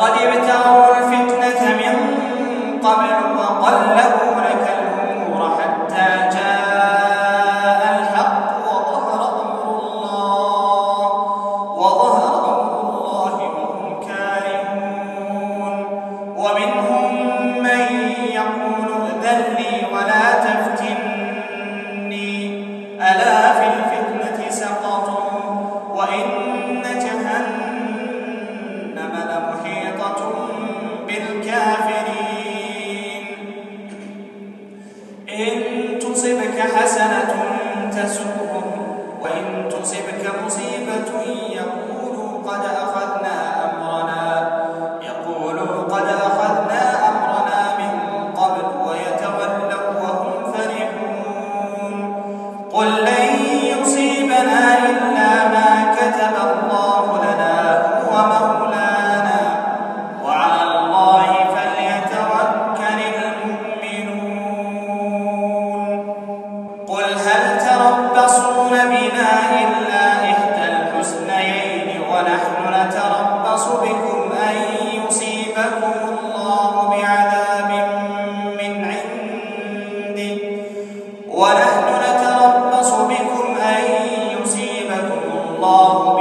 قد ابتغوا الفتنة من قبل وقلبوا تصبك حسنة تسرهم وإن تصبك مصيبة يقولوا قد أخذنا أمرنا يقولوا قد أخذنا أمرنا من قبل ويتولوا وهم فرحون. قل لن وفي